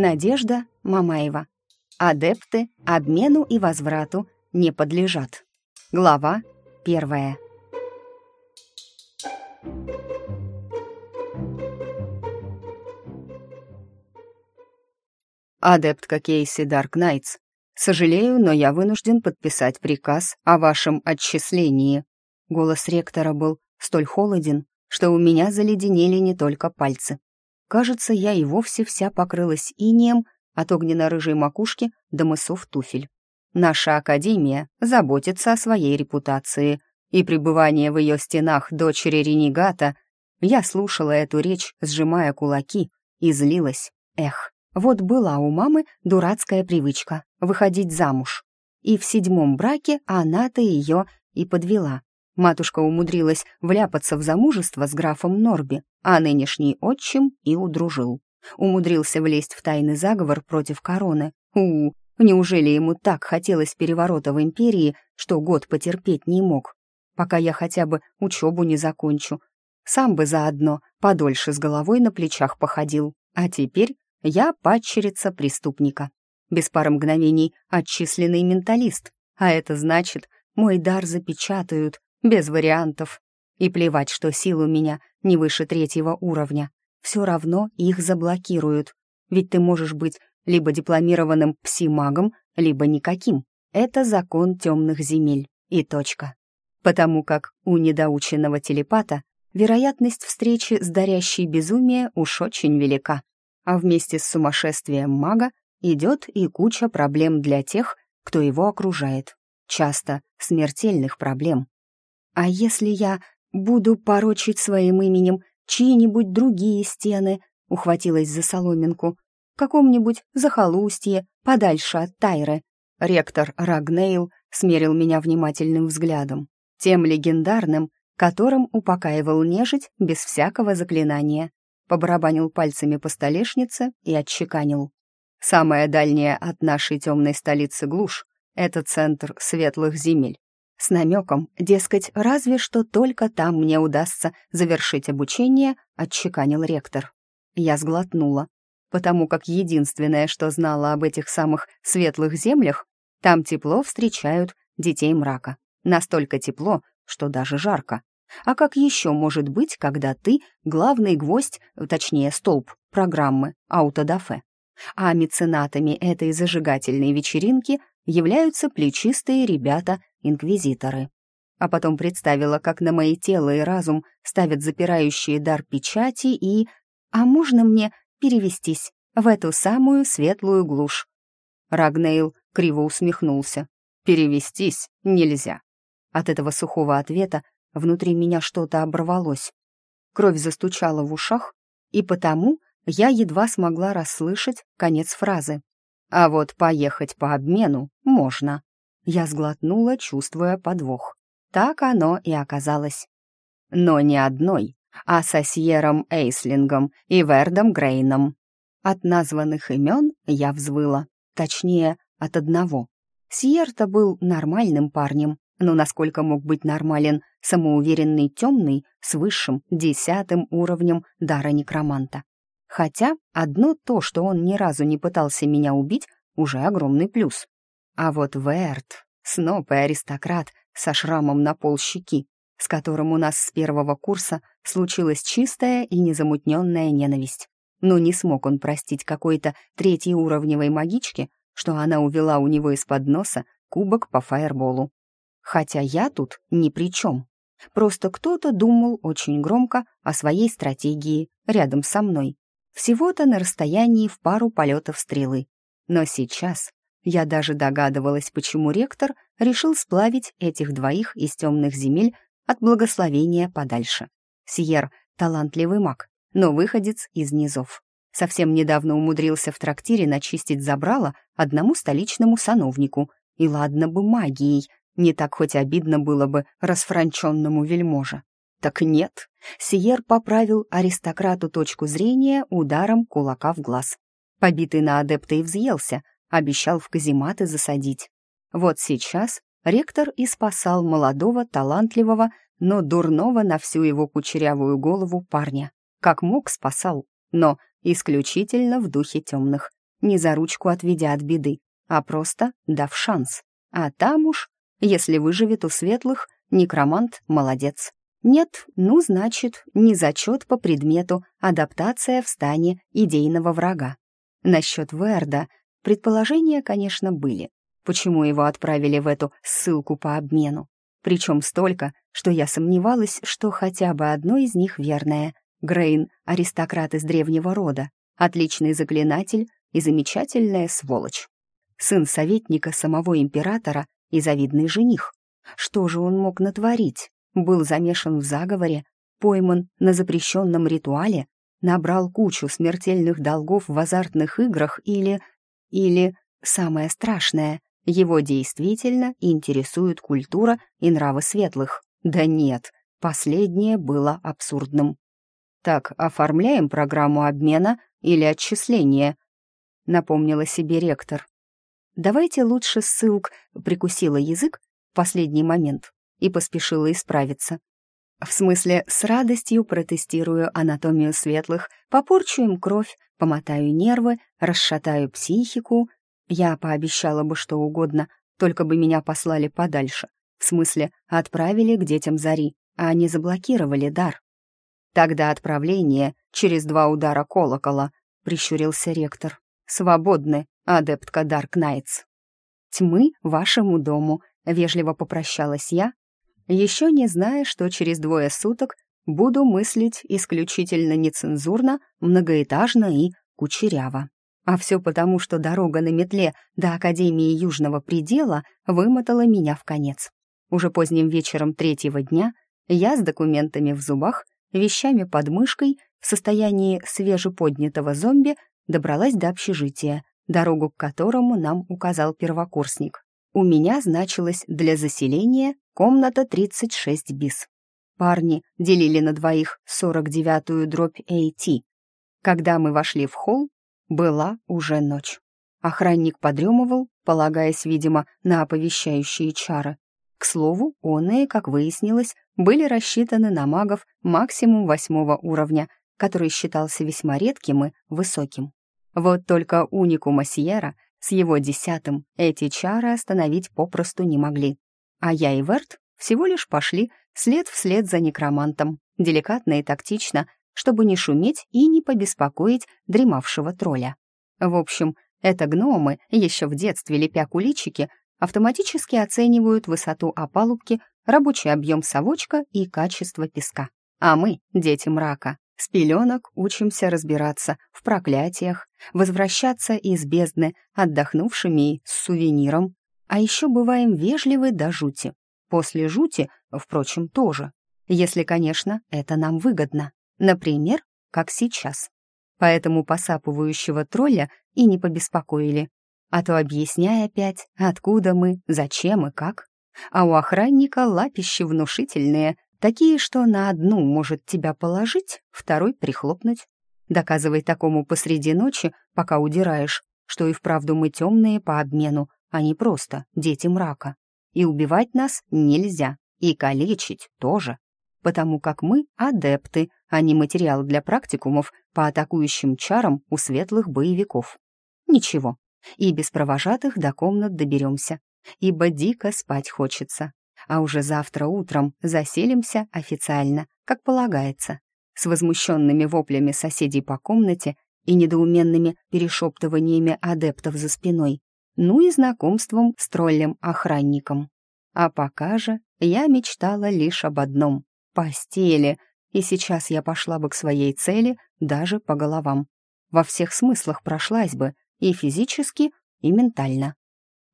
Надежда Мамаева. Адепты обмену и возврату не подлежат. Глава первая. Адептка Кейси Дарк Найтс. Сожалею, но я вынужден подписать приказ о вашем отчислении. Голос ректора был столь холоден, что у меня заледенели не только пальцы. Кажется, я и вовсе вся покрылась инеем от огненно-рыжей макушки до мысов туфель. Наша Академия заботится о своей репутации, и пребывание в ее стенах дочери ренегата я слушала эту речь, сжимая кулаки, и злилась. Эх, вот была у мамы дурацкая привычка — выходить замуж. И в седьмом браке она-то ее и подвела. Матушка умудрилась вляпаться в замужество с графом Норби, а нынешний отчим и удружил. Умудрился влезть в тайный заговор против короны. У, неужели ему так хотелось переворота в империи, что год потерпеть не мог? Пока я хотя бы учебу не закончу. Сам бы заодно подольше с головой на плечах походил. А теперь я падчерица преступника. Без пары мгновений отчисленный менталист. А это значит, мой дар запечатают, без вариантов. И плевать, что сил у меня не выше третьего уровня. Все равно их заблокируют. Ведь ты можешь быть либо дипломированным пси-магом, либо никаким. Это закон темных земель. И точка. Потому как у недоученного телепата вероятность встречи с дарящей безумие уж очень велика. А вместе с сумасшествием мага идет и куча проблем для тех, кто его окружает. Часто смертельных проблем. А если я буду порочить своим именем чьи-нибудь другие стены, ухватилась за соломинку, в каком-нибудь захолустье, подальше от Тайры. Ректор Рагнейл смерил меня внимательным взглядом, тем легендарным, которым упокаивал нежить без всякого заклинания, побарабанил пальцами по столешнице и отчеканил. Самая дальняя от нашей темной столицы глушь — это центр светлых земель. С намеком, дескать, разве что только там мне удастся завершить обучение, отчеканил ректор. Я сглотнула, потому как единственное, что знала об этих самых светлых землях, там тепло встречают детей мрака. Настолько тепло, что даже жарко. А как еще может быть, когда ты главный гвоздь, точнее столб программы аутодафе? А меценатами этой зажигательной вечеринки являются плечистые ребята-инквизиторы. А потом представила, как на мои тело и разум ставят запирающие дар печати и... А можно мне перевестись в эту самую светлую глушь? Рагнейл криво усмехнулся. «Перевестись нельзя». От этого сухого ответа внутри меня что-то оборвалось. Кровь застучала в ушах, и потому я едва смогла расслышать конец фразы. А вот поехать по обмену можно. Я сглотнула, чувствуя подвох. Так оно и оказалось. Но не одной, а со Сьером Эйслингом и Вердом Грейном. От названных имен я взвыла. Точнее, от одного. Сьер-то был нормальным парнем, но насколько мог быть нормален самоуверенный темный с высшим десятым уровнем дара некроманта. Хотя одно то, что он ни разу не пытался меня убить, уже огромный плюс. А вот Верт, сноп и аристократ со шрамом на пол щеки, с которым у нас с первого курса случилась чистая и незамутненная ненависть. Но не смог он простить какой-то третьей уровневой магичке, что она увела у него из-под носа кубок по фаерболу. Хотя я тут ни при чем. Просто кто-то думал очень громко о своей стратегии рядом со мной всего-то на расстоянии в пару полетов стрелы. Но сейчас я даже догадывалась, почему ректор решил сплавить этих двоих из темных земель от благословения подальше. Сьер — талантливый маг, но выходец из низов. Совсем недавно умудрился в трактире начистить забрало одному столичному сановнику. И ладно бы магией, не так хоть обидно было бы расфранченному вельможе. Так нет, Сиер поправил аристократу точку зрения ударом кулака в глаз. Побитый на адепта и взъелся, обещал в казематы засадить. Вот сейчас ректор и спасал молодого, талантливого, но дурного на всю его кучерявую голову парня. Как мог, спасал, но исключительно в духе темных. не за ручку отведя от беды, а просто дав шанс. А там уж, если выживет у светлых, некромант — молодец. Нет, ну, значит, не зачет по предмету, адаптация в стане идейного врага. Насчет Верда предположения, конечно, были. Почему его отправили в эту ссылку по обмену? Причем столько, что я сомневалась, что хотя бы одно из них верное. Грейн — аристократ из древнего рода, отличный заклинатель и замечательная сволочь. Сын советника самого императора и завидный жених. Что же он мог натворить? Был замешан в заговоре, пойман на запрещенном ритуале, набрал кучу смертельных долгов в азартных играх или... Или, самое страшное, его действительно интересует культура и нравы светлых. Да нет, последнее было абсурдным. «Так, оформляем программу обмена или отчисления?» — напомнила себе ректор. «Давайте лучше ссылк», — прикусила язык в последний момент и поспешила исправиться. В смысле, с радостью протестирую анатомию светлых, попорчу им кровь, помотаю нервы, расшатаю психику. Я пообещала бы что угодно, только бы меня послали подальше. В смысле, отправили к детям Зари, а не заблокировали дар. Тогда отправление через два удара колокола, прищурился ректор. Свободны, адептка Дарк Найтс. Тьмы вашему дому, вежливо попрощалась я, еще не зная, что через двое суток буду мыслить исключительно нецензурно, многоэтажно и кучеряво. А все потому, что дорога на метле до Академии Южного предела вымотала меня в конец. Уже поздним вечером третьего дня я с документами в зубах, вещами под мышкой, в состоянии свежеподнятого зомби добралась до общежития, дорогу к которому нам указал первокурсник. У меня значилось для заселения комната 36 бис. Парни делили на двоих 49-ю дробь AT. Когда мы вошли в холл, была уже ночь. Охранник подремывал, полагаясь, видимо, на оповещающие чары. К слову, оные, как выяснилось, были рассчитаны на магов максимум восьмого уровня, который считался весьма редким и высоким. Вот только уникума Сьерра с его десятым эти чары остановить попросту не могли. А я и Верт всего лишь пошли след вслед за некромантом, деликатно и тактично, чтобы не шуметь и не побеспокоить дремавшего тролля. В общем, это гномы, еще в детстве лепя куличики, автоматически оценивают высоту опалубки, рабочий объем совочка и качество песка. А мы, дети мрака, с пеленок учимся разбираться в проклятиях, возвращаться из бездны отдохнувшими и с сувениром. А еще бываем вежливы до жути. После жути, впрочем, тоже. Если, конечно, это нам выгодно. Например, как сейчас. Поэтому посапывающего тролля и не побеспокоили. А то объясняй опять, откуда мы, зачем и как. А у охранника лапищи внушительные, Такие, что на одну может тебя положить, второй прихлопнуть. Доказывай такому посреди ночи, пока удираешь, что и вправду мы темные по обмену, а не просто дети мрака. И убивать нас нельзя, и калечить тоже, потому как мы адепты, а не материал для практикумов по атакующим чарам у светлых боевиков. Ничего, и без провожатых до комнат доберемся, ибо дико спать хочется а уже завтра утром заселимся официально, как полагается, с возмущенными воплями соседей по комнате и недоуменными перешептываниями адептов за спиной, ну и знакомством с троллем-охранником. А пока же я мечтала лишь об одном — постели, и сейчас я пошла бы к своей цели даже по головам. Во всех смыслах прошлась бы, и физически, и ментально.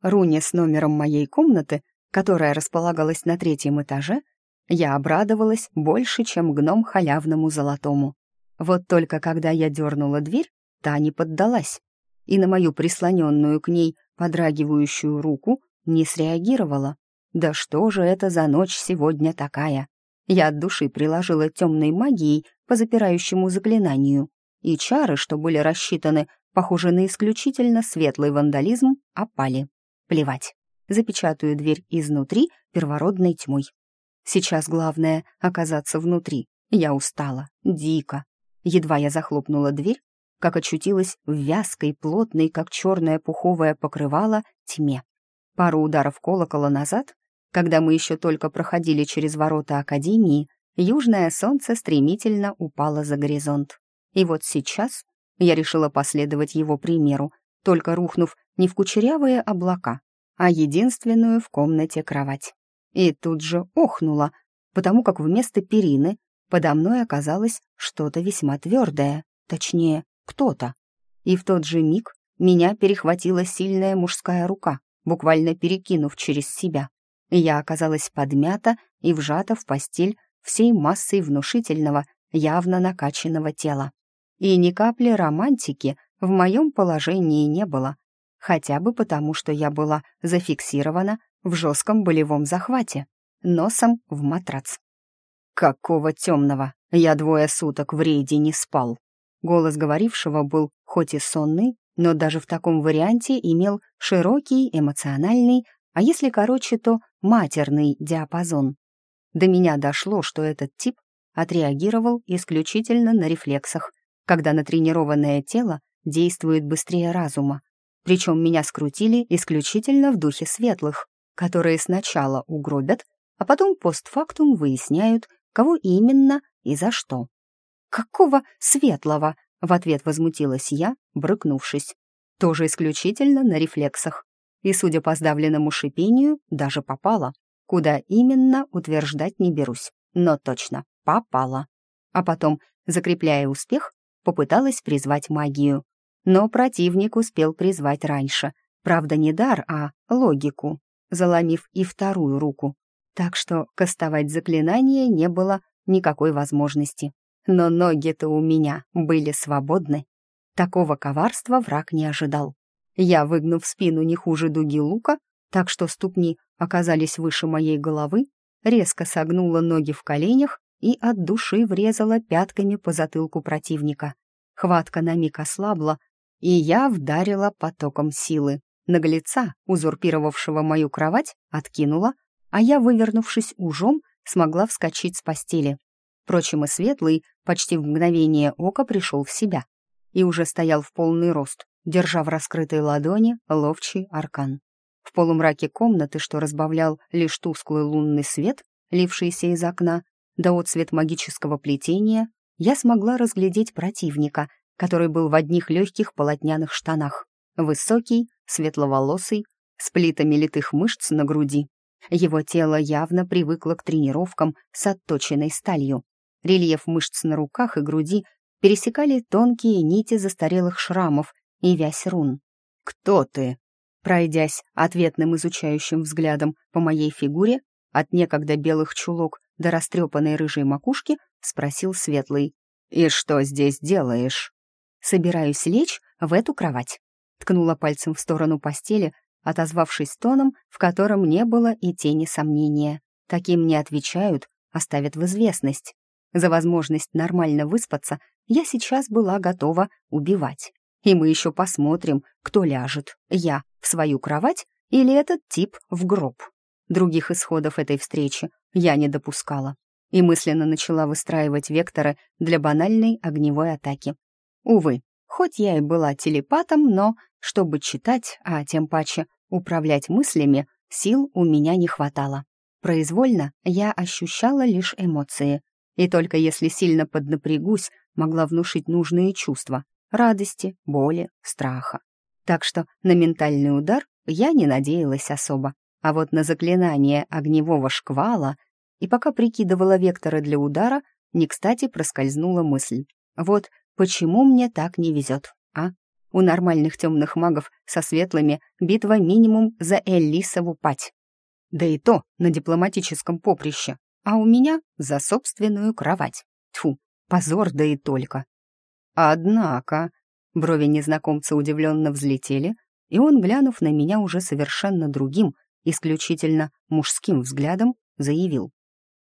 Руни с номером моей комнаты которая располагалась на третьем этаже, я обрадовалась больше, чем гном халявному золотому. Вот только когда я дернула дверь, та не поддалась, и на мою прислоненную к ней подрагивающую руку не среагировала. Да что же это за ночь сегодня такая? Я от души приложила темной магией по запирающему заклинанию, и чары, что были рассчитаны, похоже на исключительно светлый вандализм, опали. Плевать запечатаю дверь изнутри первородной тьмой. Сейчас главное — оказаться внутри. Я устала, дико. Едва я захлопнула дверь, как очутилась в вязкой, плотной, как черное пуховое покрывало, тьме. Пару ударов колокола назад, когда мы еще только проходили через ворота Академии, южное солнце стремительно упало за горизонт. И вот сейчас я решила последовать его примеру, только рухнув не в кучерявые облака, а единственную в комнате кровать. И тут же охнула, потому как вместо перины подо мной оказалось что-то весьма твердое, точнее, кто-то. И в тот же миг меня перехватила сильная мужская рука, буквально перекинув через себя. Я оказалась подмята и вжата в постель всей массой внушительного, явно накачанного тела. И ни капли романтики в моем положении не было, хотя бы потому, что я была зафиксирована в жестком болевом захвате, носом в матрац. «Какого темного? Я двое суток в рейде не спал». Голос говорившего был хоть и сонный, но даже в таком варианте имел широкий, эмоциональный, а если короче, то матерный диапазон. До меня дошло, что этот тип отреагировал исключительно на рефлексах, когда натренированное тело действует быстрее разума. Причем меня скрутили исключительно в духе светлых, которые сначала угробят, а потом постфактум выясняют, кого именно и за что. «Какого светлого?» — в ответ возмутилась я, брыкнувшись. Тоже исключительно на рефлексах. И, судя по сдавленному шипению, даже попала. Куда именно, утверждать не берусь. Но точно, попала. А потом, закрепляя успех, попыталась призвать магию. Но противник успел призвать раньше. Правда, не дар, а логику, заломив и вторую руку. Так что кастовать заклинание не было никакой возможности. Но ноги-то у меня были свободны. Такого коварства враг не ожидал. Я, выгнув спину не хуже дуги лука, так что ступни оказались выше моей головы, резко согнула ноги в коленях и от души врезала пятками по затылку противника. Хватка на миг ослабла, и я вдарила потоком силы. Наглеца, узурпировавшего мою кровать, откинула, а я, вывернувшись ужом, смогла вскочить с постели. Впрочем, и Светлый почти в мгновение ока пришел в себя и уже стоял в полный рост, держа в раскрытой ладони ловчий аркан. В полумраке комнаты, что разбавлял лишь тусклый лунный свет, лившийся из окна, да отцвет магического плетения, я смогла разглядеть противника, который был в одних легких полотняных штанах. Высокий, светловолосый, с плитами литых мышц на груди. Его тело явно привыкло к тренировкам с отточенной сталью. Рельеф мышц на руках и груди пересекали тонкие нити застарелых шрамов и вязь рун. «Кто ты?» Пройдясь ответным изучающим взглядом по моей фигуре, от некогда белых чулок до растрепанной рыжей макушки, спросил Светлый. «И что здесь делаешь?» «Собираюсь лечь в эту кровать», — ткнула пальцем в сторону постели, отозвавшись тоном, в котором не было и тени сомнения. Таким не отвечают, оставят в известность. За возможность нормально выспаться я сейчас была готова убивать. И мы еще посмотрим, кто ляжет, я в свою кровать или этот тип в гроб. Других исходов этой встречи я не допускала и мысленно начала выстраивать векторы для банальной огневой атаки. Увы, хоть я и была телепатом, но, чтобы читать, а тем паче управлять мыслями, сил у меня не хватало. Произвольно я ощущала лишь эмоции, и только если сильно поднапрягусь, могла внушить нужные чувства — радости, боли, страха. Так что на ментальный удар я не надеялась особо, а вот на заклинание огневого шквала и пока прикидывала векторы для удара, не кстати проскользнула мысль. Вот почему мне так не везет, а? У нормальных темных магов со светлыми битва минимум за Элисову пать. Да и то на дипломатическом поприще, а у меня за собственную кровать. Тьфу, позор да и только. Однако, брови незнакомца удивленно взлетели, и он, глянув на меня уже совершенно другим, исключительно мужским взглядом, заявил.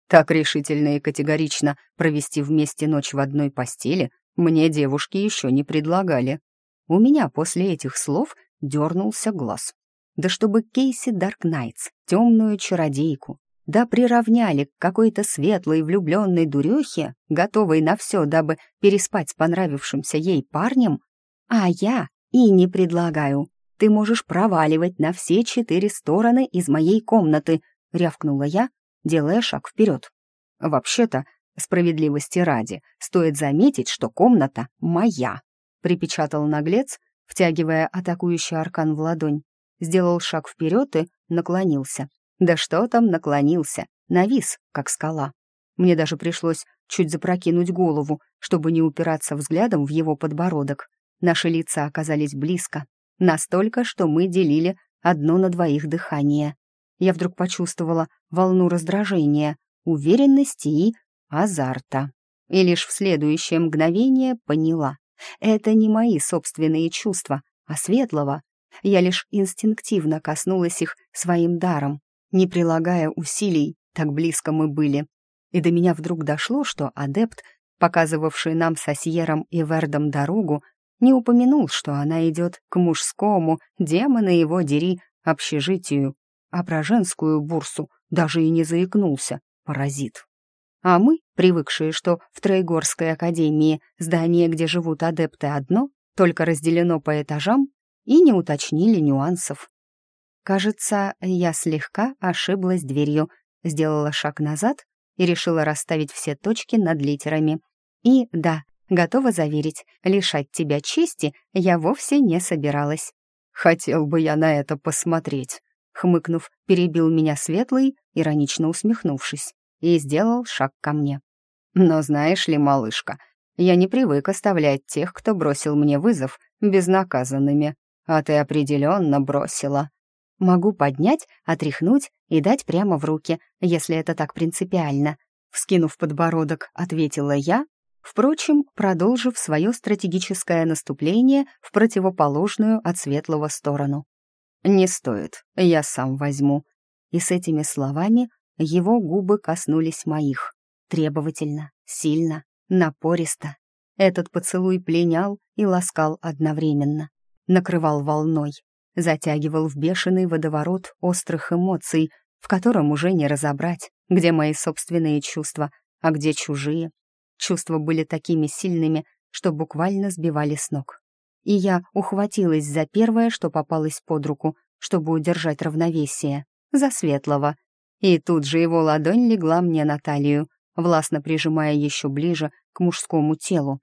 Так решительно и категорично провести вместе ночь в одной постели мне девушки еще не предлагали. У меня после этих слов дернулся глаз. Да чтобы Кейси Даркнайтс, темную чародейку, да приравняли к какой-то светлой влюбленной дурехе, готовой на все, дабы переспать с понравившимся ей парнем, а я и не предлагаю. Ты можешь проваливать на все четыре стороны из моей комнаты, рявкнула я, делая шаг вперед. Вообще-то, справедливости ради, стоит заметить, что комната моя, припечатал наглец, втягивая атакующий аркан в ладонь. Сделал шаг вперед и наклонился. Да что там наклонился? Навис, как скала. Мне даже пришлось чуть запрокинуть голову, чтобы не упираться взглядом в его подбородок. Наши лица оказались близко, настолько, что мы делили одно на двоих дыхание. Я вдруг почувствовала волну раздражения, уверенности и азарта. И лишь в следующее мгновение поняла. Это не мои собственные чувства, а светлого. Я лишь инстинктивно коснулась их своим даром, не прилагая усилий, так близко мы были. И до меня вдруг дошло, что адепт, показывавший нам со Сьером и Вердом дорогу, не упомянул, что она идет к мужскому, демона его дери, общежитию, а про женскую бурсу даже и не заикнулся, паразит. А мы, привыкшие, что в Тройгорской академии здание, где живут адепты, одно, только разделено по этажам, и не уточнили нюансов. Кажется, я слегка ошиблась дверью, сделала шаг назад и решила расставить все точки над литерами. И да, готова заверить, лишать тебя чести я вовсе не собиралась. «Хотел бы я на это посмотреть», — хмыкнув, перебил меня Светлый, иронично усмехнувшись, и сделал шаг ко мне. «Но знаешь ли, малышка, я не привык оставлять тех, кто бросил мне вызов, безнаказанными, а ты определенно бросила». Могу поднять, отряхнуть и дать прямо в руки, если это так принципиально. Вскинув подбородок, ответила я, впрочем, продолжив свое стратегическое наступление в противоположную от светлого сторону. «Не стоит, я сам возьму». И с этими словами его губы коснулись моих. Требовательно, сильно, напористо. Этот поцелуй пленял и ласкал одновременно. Накрывал волной, затягивал в бешеный водоворот острых эмоций, в котором уже не разобрать, где мои собственные чувства, а где чужие. Чувства были такими сильными, что буквально сбивали с ног. И я ухватилась за первое, что попалось под руку, чтобы удержать равновесие, за светлого. И тут же его ладонь легла мне на талию, властно прижимая еще ближе к мужскому телу.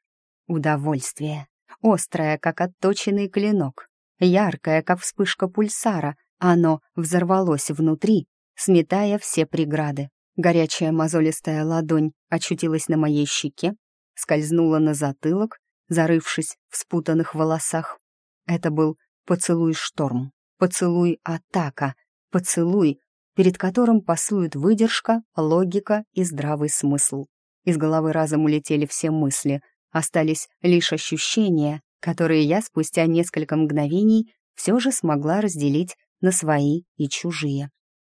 Удовольствие, острое, как отточенный клинок, яркое, как вспышка пульсара, оно взорвалось внутри, сметая все преграды. Горячая мозолистая ладонь очутилась на моей щеке, скользнула на затылок, зарывшись в спутанных волосах. Это был поцелуй-шторм, поцелуй-атака, поцелуй, перед которым пасуют выдержка, логика и здравый смысл. Из головы разом улетели все мысли, остались лишь ощущения, которые я спустя несколько мгновений все же смогла разделить на свои и чужие.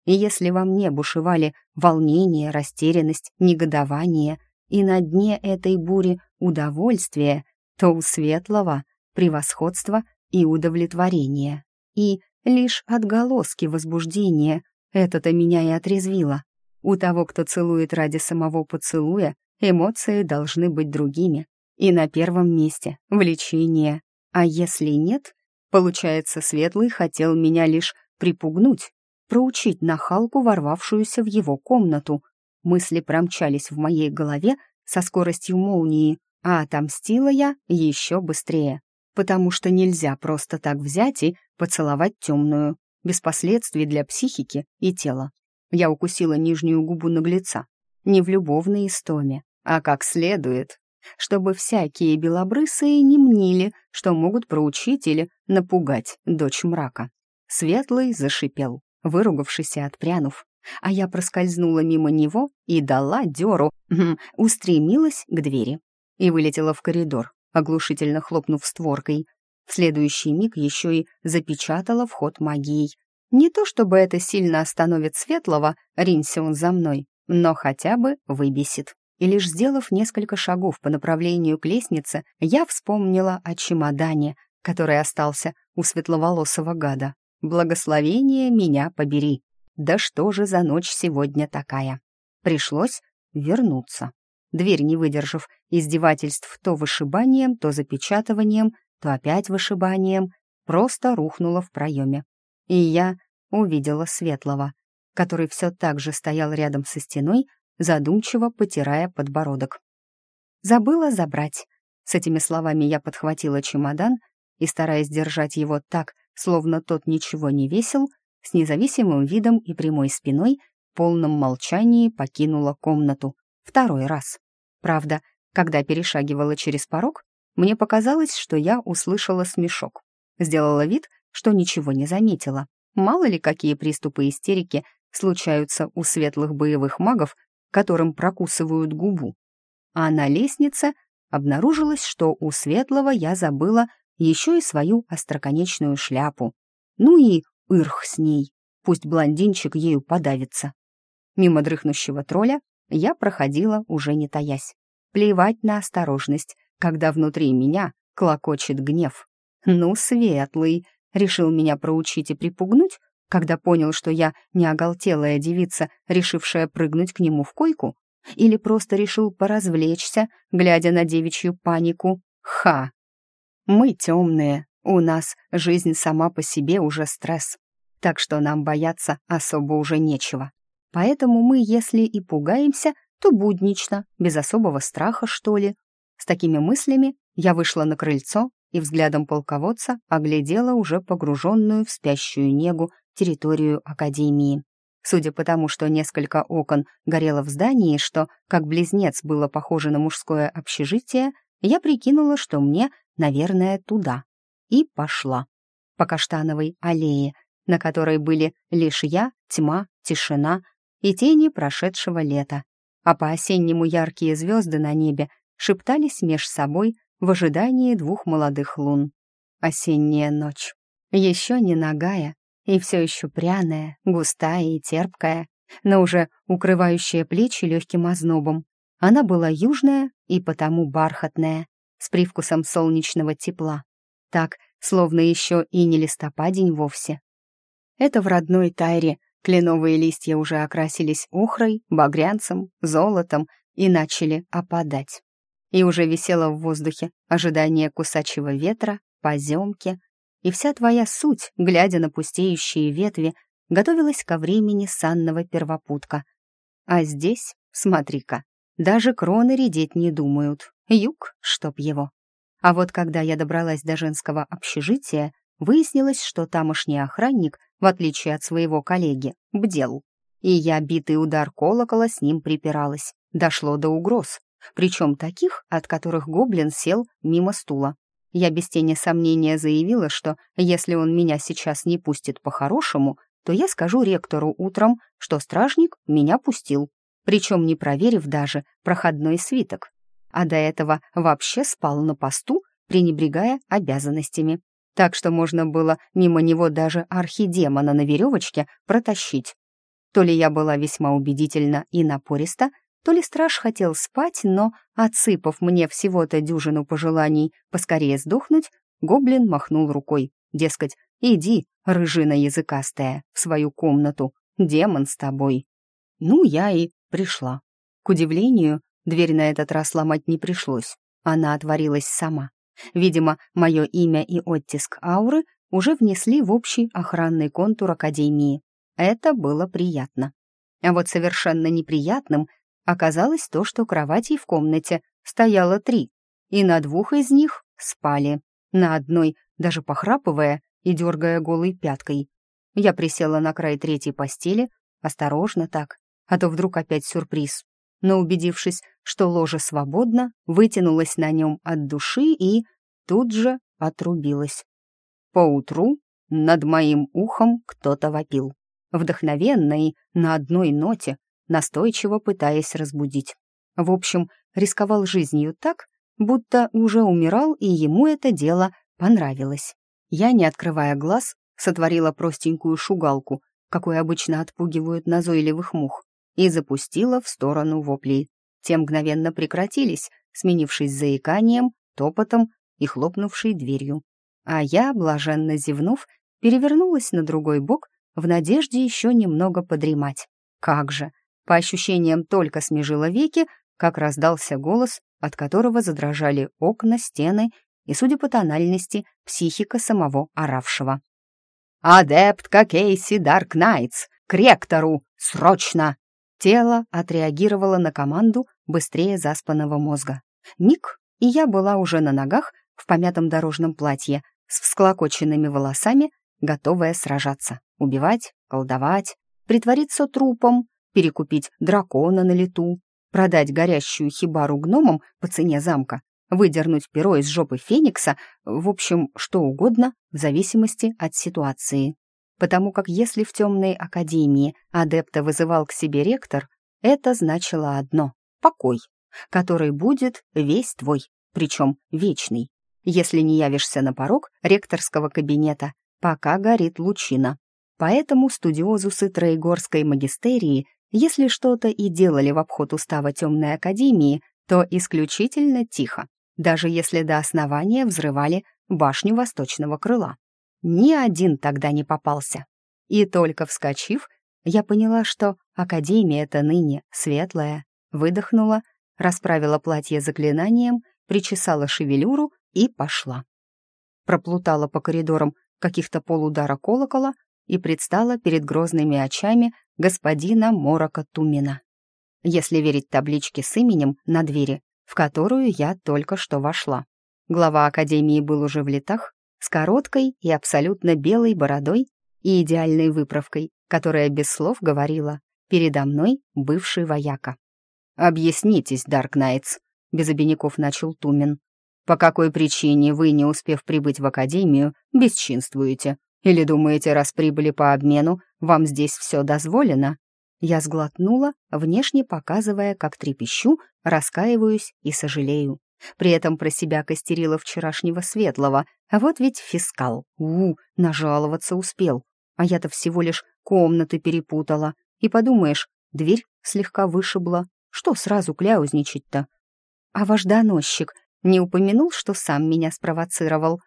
И если во мне бушевали волнение, растерянность, негодование, и на дне этой бури удовольствие, то у светлого превосходство и удовлетворение. И лишь отголоски возбуждения это-то меня и отрезвило. У того, кто целует ради самого поцелуя, эмоции должны быть другими, и на первом месте — влечение. А если нет, получается, Светлый хотел меня лишь припугнуть, проучить нахалку, ворвавшуюся в его комнату. Мысли промчались в моей голове со скоростью молнии, а отомстила я еще быстрее, потому что нельзя просто так взять и поцеловать темную, без последствий для психики и тела. Я укусила нижнюю губу наглеца, не в любовной истоме, а как следует, чтобы всякие белобрысые не мнили, что могут проучить или напугать дочь мрака. Светлый зашипел, выругавшись и отпрянув, а я проскользнула мимо него и дала дёру, устремилась к двери и вылетела в коридор, оглушительно хлопнув створкой. В следующий миг еще и запечатала вход магией. Не то чтобы это сильно остановит Светлого, ринься он за мной, но хотя бы выбесит и лишь сделав несколько шагов по направлению к лестнице, я вспомнила о чемодане, который остался у светловолосого гада. «Благословение меня побери!» да что же за ночь сегодня такая? Пришлось вернуться. Дверь, не выдержав издевательств то вышибанием, то запечатыванием, то опять вышибанием, просто рухнула в проеме. И я увидела Светлого, который все так же стоял рядом со стеной, задумчиво потирая подбородок. «Забыла забрать». С этими словами я подхватила чемодан и, стараясь держать его так, словно тот ничего не весил, с независимым видом и прямой спиной в полном молчании покинула комнату. Второй раз. Правда, когда перешагивала через порог, мне показалось, что я услышала смешок. Сделала вид, что ничего не заметила. Мало ли, какие приступы истерики случаются у светлых боевых магов, которым прокусывают губу. А на лестнице обнаружилось, что у светлого я забыла еще и свою остроконечную шляпу. Ну и ирх с ней, пусть блондинчик ею подавится. Мимо дрыхнущего тролля я проходила, уже не таясь. Плевать на осторожность, когда внутри меня клокочет гнев. Ну, светлый, решил меня проучить и припугнуть, когда понял, что я не оголтелая девица, решившая прыгнуть к нему в койку, или просто решил поразвлечься, глядя на девичью панику. Ха! Мы темные, у нас жизнь сама по себе уже стресс, так что нам бояться особо уже нечего. Поэтому мы, если и пугаемся, то буднично, без особого страха, что ли. С такими мыслями я вышла на крыльцо и взглядом полководца оглядела уже погруженную в спящую негу территорию Академии. Судя по тому, что несколько окон горело в здании, что, как близнец, было похоже на мужское общежитие, я прикинула, что мне, наверное, туда. И пошла. По каштановой аллее, на которой были лишь я, тьма, тишина и тени прошедшего лета. А по-осеннему яркие звезды на небе шептались меж собой в ожидании двух молодых лун. Осенняя ночь. Еще не нагая, и все еще пряная, густая и терпкая, но уже укрывающая плечи легким ознобом. Она была южная и потому бархатная, с привкусом солнечного тепла. Так, словно еще и не листопадень вовсе. Это в родной Тайре кленовые листья уже окрасились охрой, багрянцем, золотом и начали опадать. И уже висело в воздухе ожидание кусачего ветра, поземки, и вся твоя суть, глядя на пустеющие ветви, готовилась ко времени санного первопутка. А здесь, смотри-ка, даже кроны редеть не думают. Юг, чтоб его. А вот когда я добралась до женского общежития, выяснилось, что тамошний охранник, в отличие от своего коллеги, бдел. И я битый удар колокола с ним припиралась. Дошло до угроз. Причем таких, от которых гоблин сел мимо стула. Я без тени сомнения заявила, что если он меня сейчас не пустит по-хорошему, то я скажу ректору утром, что стражник меня пустил, причем не проверив даже проходной свиток. А до этого вообще спал на посту, пренебрегая обязанностями. Так что можно было мимо него даже архидемона на веревочке протащить. То ли я была весьма убедительна и напориста, то ли страж хотел спать, но, отсыпав мне всего-то дюжину пожеланий поскорее сдохнуть, гоблин махнул рукой. Дескать, иди, рыжина языкастая, в свою комнату, демон с тобой. Ну, я и пришла. К удивлению, дверь на этот раз ломать не пришлось. Она отворилась сама. Видимо, мое имя и оттиск ауры уже внесли в общий охранный контур Академии. Это было приятно. А вот совершенно неприятным Оказалось то, что кроватей в комнате стояло три, и на двух из них спали, на одной даже похрапывая и дергая голой пяткой. Я присела на край третьей постели, осторожно так, а то вдруг опять сюрприз. Но убедившись, что ложе свободно, вытянулась на нем от души и тут же отрубилась. Поутру над моим ухом кто-то вопил. Вдохновенно и на одной ноте, настойчиво пытаясь разбудить. В общем, рисковал жизнью так, будто уже умирал, и ему это дело понравилось. Я, не открывая глаз, сотворила простенькую шугалку, какой обычно отпугивают назойливых мух, и запустила в сторону воплей. Те мгновенно прекратились, сменившись заиканием, топотом и хлопнувшей дверью. А я, блаженно зевнув, перевернулась на другой бок в надежде еще немного подремать. Как же! По ощущениям только смежила веки, как раздался голос, от которого задрожали окна, стены и, судя по тональности, психика самого оравшего. «Адептка Кейси Дарк Найтс! К ректору! Срочно!» Тело отреагировало на команду быстрее заспанного мозга. Миг, и я была уже на ногах в помятом дорожном платье, с всклокоченными волосами, готовая сражаться, убивать, колдовать, притвориться трупом, перекупить дракона на лету, продать горящую хибару гномам по цене замка, выдернуть перо из жопы феникса, в общем, что угодно, в зависимости от ситуации. Потому как если в темной академии адепта вызывал к себе ректор, это значило одно — покой, который будет весь твой, причем вечный, если не явишься на порог ректорского кабинета, пока горит лучина. Поэтому студиозусы Троегорской магистерии, если что-то и делали в обход устава темной академии, то исключительно тихо, даже если до основания взрывали башню восточного крыла. Ни один тогда не попался. И только вскочив, я поняла, что академия это ныне светлая, выдохнула, расправила платье заклинанием, причесала шевелюру и пошла. Проплутала по коридорам каких-то полудара колокола и предстала перед грозными очами господина Морока Тумина. Если верить табличке с именем на двери, в которую я только что вошла. Глава академии был уже в летах, с короткой и абсолютно белой бородой и идеальной выправкой, которая без слов говорила «передо мной бывший вояка». «Объяснитесь, Дарк Найтс», — без обиняков начал Тумин. «По какой причине вы, не успев прибыть в академию, бесчинствуете? Или думаете, раз прибыли по обмену, вам здесь все дозволено?» Я сглотнула, внешне показывая, как трепещу, раскаиваюсь и сожалею. При этом про себя костерила вчерашнего светлого, а вот ведь фискал, у, нажаловаться успел. А я-то всего лишь комнаты перепутала. И подумаешь, дверь слегка вышибла. Что сразу кляузничать-то? А ваш доносчик не упомянул, что сам меня спровоцировал.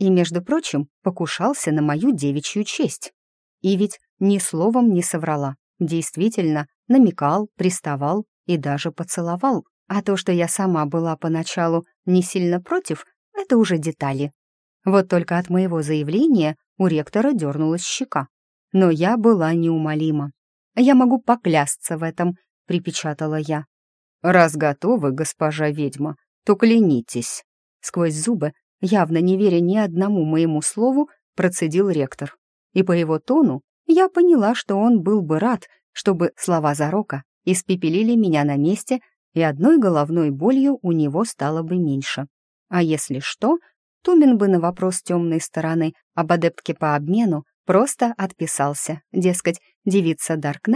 И, между прочим, покушался на мою девичью честь. И ведь ни словом не соврала. Действительно, намекал, приставал и даже поцеловал. А то, что я сама была поначалу не сильно против, это уже детали. Вот только от моего заявления у ректора дернулась щека. Но я была неумолима. «Я могу поклясться в этом», — припечатала я. «Раз готовы, госпожа ведьма, то клянитесь». Сквозь зубы, явно не веря ни одному моему слову, процедил ректор. И по его тону я поняла, что он был бы рад, чтобы слова Зарока испепелили меня на месте, и одной головной болью у него стало бы меньше. А если что, Тумин бы на вопрос темной стороны об адептке по обмену просто отписался, дескать, девица Дарк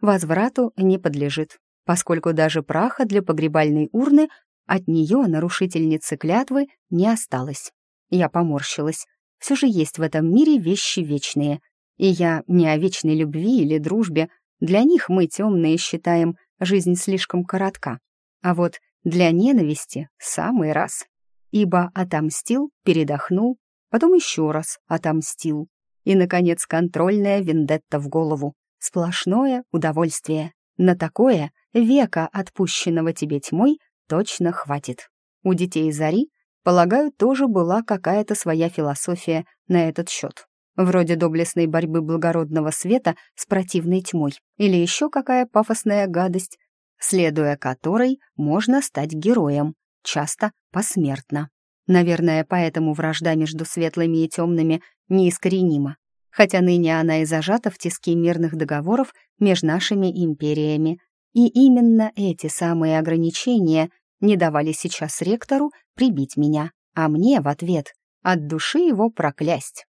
возврату не подлежит, поскольку даже праха для погребальной урны от нее, нарушительницы клятвы, не осталось. Я поморщилась. Все же есть в этом мире вещи вечные, и я не о вечной любви или дружбе. Для них мы, темные, считаем жизнь слишком коротка. А вот для ненависти самый раз. Ибо отомстил, передохнул, потом еще раз отомстил. И, наконец, контрольная вендетта в голову. Сплошное удовольствие. На такое века отпущенного тебе тьмой точно хватит. У детей Зари, полагаю, тоже была какая-то своя философия на этот счет. Вроде доблестной борьбы благородного света с противной тьмой. Или еще какая пафосная гадость, следуя которой можно стать героем, часто посмертно. Наверное, поэтому вражда между светлыми и темными неискоренима, хотя ныне она и зажата в тиски мирных договоров между нашими империями. И именно эти самые ограничения не давали сейчас ректору прибить меня, а мне в ответ от души его проклясть.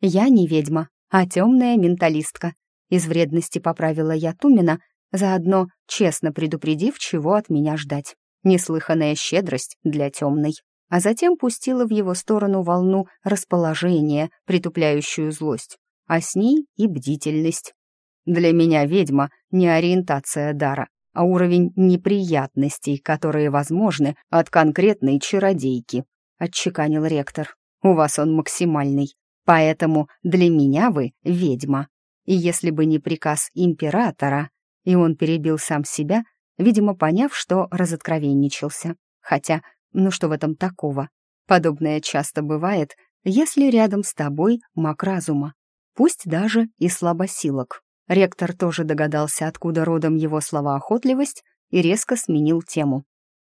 Я не ведьма, а темная менталистка. Из вредности поправила я Тумина, заодно честно предупредив, чего от меня ждать. Неслыханная щедрость для темной. А затем пустила в его сторону волну расположения, притупляющую злость, а с ней и бдительность. Для меня ведьма не ориентация дара, а уровень неприятностей, которые возможны от конкретной чародейки, отчеканил ректор. У вас он максимальный, Поэтому для меня вы ведьма. И если бы не приказ императора...» И он перебил сам себя, видимо, поняв, что разоткровенничался. Хотя, ну что в этом такого? Подобное часто бывает, если рядом с тобой маг разума, пусть даже и слабосилок. Ректор тоже догадался, откуда родом его словоохотливость, и резко сменил тему.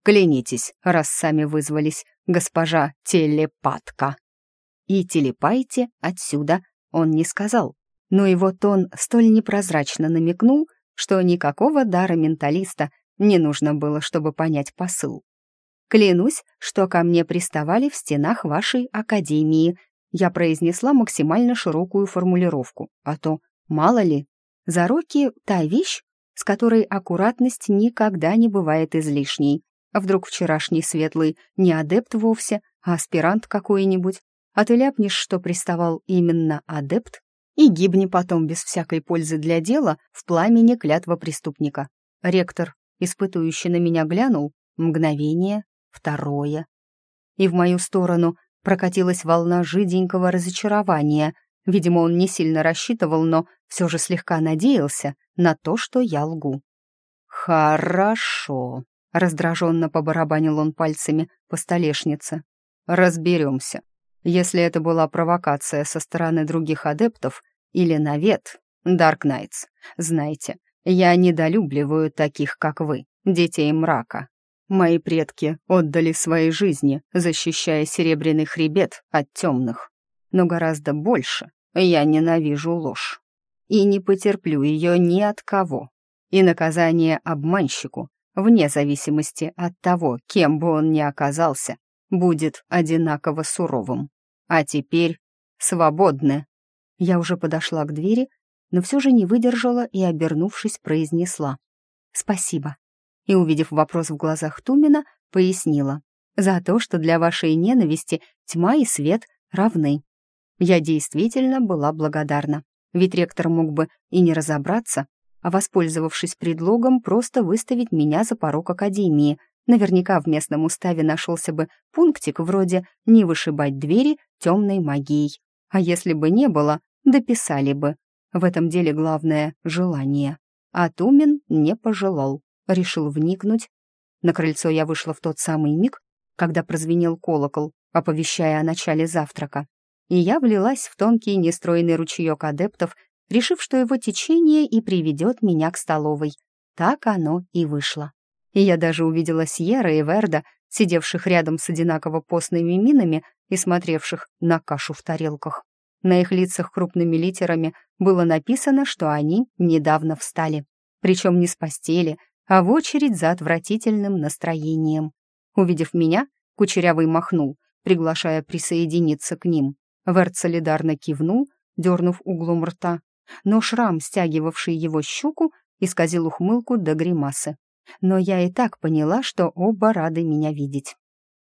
«Клянитесь, раз сами вызвались, госпожа телепатка». И телепайте отсюда он не сказал, но его тон столь непрозрачно намекнул, что никакого дара менталиста не нужно было, чтобы понять посыл. «Клянусь, что ко мне приставали в стенах вашей академии», я произнесла максимально широкую формулировку, а то, мало ли, зароки — та вещь, с которой аккуратность никогда не бывает излишней. А вдруг вчерашний светлый не адепт вовсе, а аспирант какой-нибудь, а ты ляпнешь, что приставал именно адепт, и гибни потом без всякой пользы для дела в пламени клятва преступника. Ректор, испытующий на меня, глянул, мгновение, второе. И в мою сторону прокатилась волна жиденького разочарования. Видимо, он не сильно рассчитывал, но все же слегка надеялся на то, что я лгу. «Хорошо», — раздраженно побарабанил он пальцами по столешнице. «Разберемся. Если это была провокация со стороны других адептов или навет, Дарк Найтс, знайте, я недолюбливаю таких, как вы, детей мрака. Мои предки отдали свои жизни, защищая серебряный хребет от темных. Но гораздо больше я ненавижу ложь. И не потерплю ее ни от кого. И наказание обманщику, вне зависимости от того, кем бы он ни оказался, будет одинаково суровым. А теперь свободны. Я уже подошла к двери, но все же не выдержала и, обернувшись, произнесла «Спасибо». И, увидев вопрос в глазах Тумина, пояснила «За то, что для вашей ненависти тьма и свет равны». Я действительно была благодарна, ведь ректор мог бы и не разобраться, а, воспользовавшись предлогом, просто выставить меня за порог академии — Наверняка в местном уставе нашелся бы пунктик вроде «не вышибать двери темной магией». А если бы не было, дописали бы. В этом деле главное — желание. А Тумин не пожелал, решил вникнуть. На крыльцо я вышла в тот самый миг, когда прозвенел колокол, оповещая о начале завтрака. И я влилась в тонкий нестройный ручеек адептов, решив, что его течение и приведет меня к столовой. Так оно и вышло и я даже увидела Сьерра и Верда, сидевших рядом с одинаково постными минами и смотревших на кашу в тарелках. На их лицах крупными литерами было написано, что они недавно встали. Причем не с постели, а в очередь за отвратительным настроением. Увидев меня, Кучерявый махнул, приглашая присоединиться к ним. Верт солидарно кивнул, дернув углом рта, но шрам, стягивавший его щеку, исказил ухмылку до гримасы но я и так поняла, что оба рады меня видеть.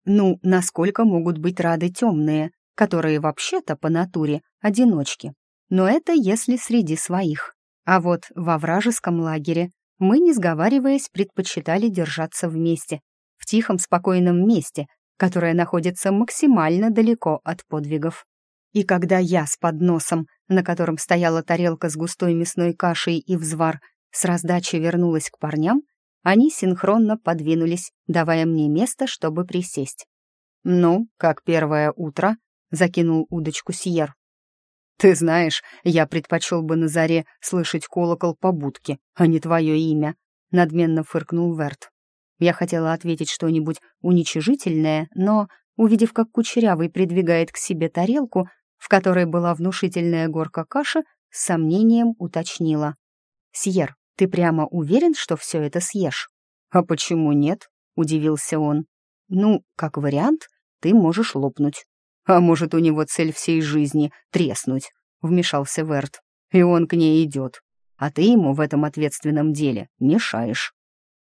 Ну, насколько могут быть рады темные, которые вообще-то по натуре одиночки. Но это если среди своих. А вот во вражеском лагере мы, не сговариваясь, предпочитали держаться вместе, в тихом, спокойном месте, которое находится максимально далеко от подвигов. И когда я с подносом, на котором стояла тарелка с густой мясной кашей и взвар, с раздачи вернулась к парням, они синхронно подвинулись, давая мне место, чтобы присесть. «Ну, как первое утро?» — закинул удочку Сьер. «Ты знаешь, я предпочел бы на заре слышать колокол по будке, а не твое имя», — надменно фыркнул Верт. Я хотела ответить что-нибудь уничижительное, но, увидев, как Кучерявый придвигает к себе тарелку, в которой была внушительная горка каши, с сомнением уточнила. «Сьер, ты прямо уверен, что все это съешь?» «А почему нет?» — удивился он. «Ну, как вариант, ты можешь лопнуть. А может, у него цель всей жизни — треснуть», — вмешался Верт. «И он к ней идет. А ты ему в этом ответственном деле мешаешь».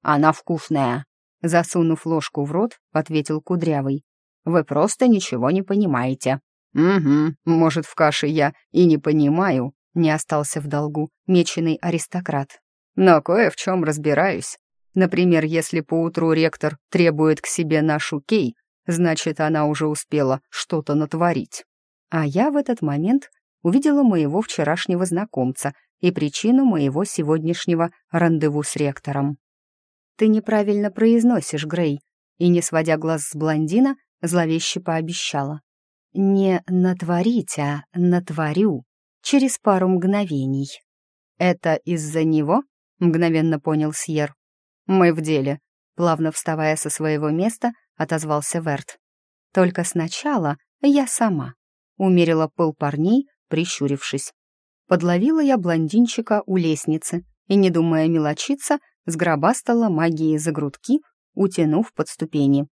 «Она вкусная», — засунув ложку в рот, ответил Кудрявый. «Вы просто ничего не понимаете». «Угу, может, в каше я и не понимаю», — не остался в долгу меченый аристократ. Но кое в чем разбираюсь. Например, если поутру ректор требует к себе нашу Кей, значит, она уже успела что-то натворить. А я в этот момент увидела моего вчерашнего знакомца и причину моего сегодняшнего рандеву с ректором. «Ты неправильно произносишь, Грей», и, не сводя глаз с блондина, зловеще пообещала. «Не натворить, а натворю. Через пару мгновений». «Это из-за него?» — мгновенно понял Сьер. «Мы в деле», — плавно вставая со своего места, отозвался Верт. «Только сначала я сама», — умерила пыл парней, прищурившись. Подловила я блондинчика у лестницы и, не думая мелочиться, сгробастала магией за грудки, утянув под ступени.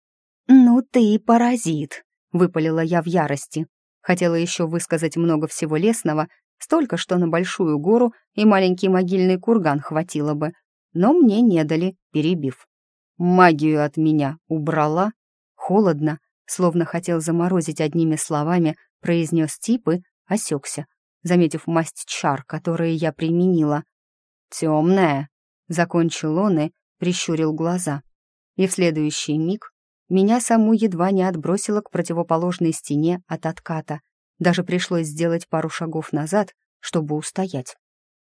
«Ну ты паразит!» — выпалила я в ярости. Хотела еще высказать много всего лесного, столько, что на большую гору и маленький могильный курган хватило бы, но мне не дали, перебив. Магию от меня убрала. Холодно, словно хотел заморозить одними словами, произнес тип и осекся, заметив масть чар, которые я применила. «Темная», — закончил он и прищурил глаза. И в следующий миг меня саму едва не отбросило к противоположной стене от отката. Даже пришлось сделать пару шагов назад, чтобы устоять.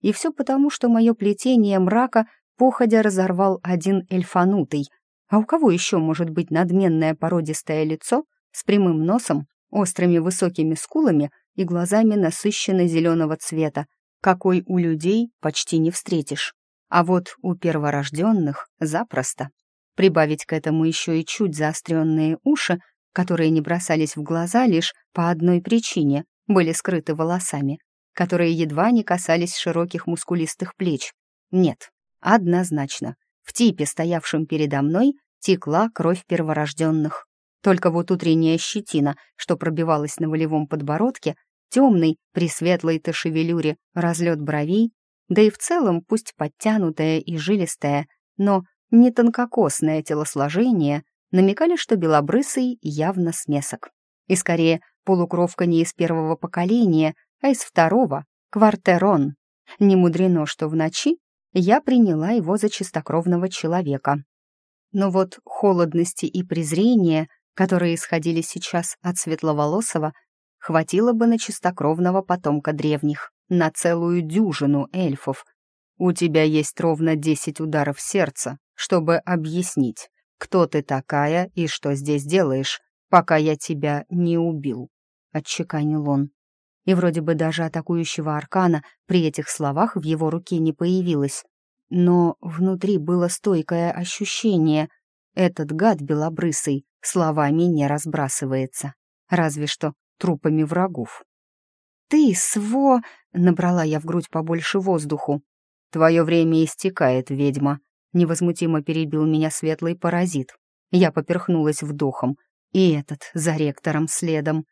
И все потому, что мое плетение мрака походя разорвал один эльфанутый. А у кого еще может быть надменное породистое лицо с прямым носом, острыми высокими скулами и глазами насыщенно зеленого цвета, какой у людей почти не встретишь. А вот у перворожденных запросто. Прибавить к этому еще и чуть заостренные уши, которые не бросались в глаза лишь по одной причине, были скрыты волосами, которые едва не касались широких мускулистых плеч. Нет, однозначно, в типе, стоявшем передо мной, текла кровь перворожденных. Только вот утренняя щетина, что пробивалась на волевом подбородке, темный, при светлой-то шевелюре, разлет бровей, да и в целом, пусть подтянутая и жилистая, но не тонкокосное телосложение намекали, что белобрысый явно смесок. И скорее полукровка не из первого поколения, а из второго — квартерон. Не мудрено, что в ночи я приняла его за чистокровного человека. Но вот холодности и презрения, которые исходили сейчас от светловолосого, хватило бы на чистокровного потомка древних, на целую дюжину эльфов. У тебя есть ровно десять ударов сердца, чтобы объяснить, кто ты такая и что здесь делаешь, пока я тебя не убил», — отчеканил он. И вроде бы даже атакующего аркана при этих словах в его руке не появилось. Но внутри было стойкое ощущение. Этот гад белобрысый словами не разбрасывается. Разве что трупами врагов. «Ты, сво...» — набрала я в грудь побольше воздуху. «Твое время истекает, ведьма», Невозмутимо перебил меня светлый паразит. Я поперхнулась вдохом. И этот за ректором следом.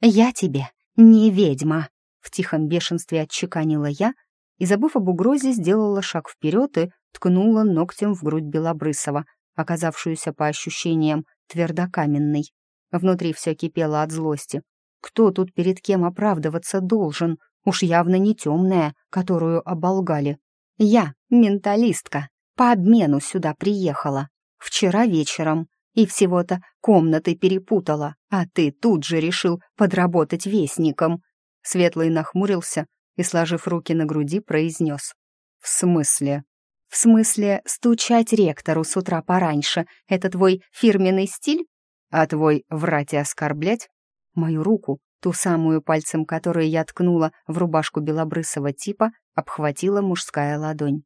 «Я тебе не ведьма!» В тихом бешенстве отчеканила я и, забыв об угрозе, сделала шаг вперед и ткнула ногтем в грудь Белобрысова, оказавшуюся по ощущениям твердокаменной. Внутри все кипело от злости. Кто тут перед кем оправдываться должен? Уж явно не темная, которую оболгали. Я менталистка, по обмену сюда приехала. Вчера вечером. И всего-то комнаты перепутала, а ты тут же решил подработать вестником». Светлый нахмурился и, сложив руки на груди, произнес. «В смысле?» «В смысле стучать ректору с утра пораньше — это твой фирменный стиль? А твой врать и оскорблять?» Мою руку, ту самую пальцем, которую я ткнула в рубашку белобрысого типа, обхватила мужская ладонь.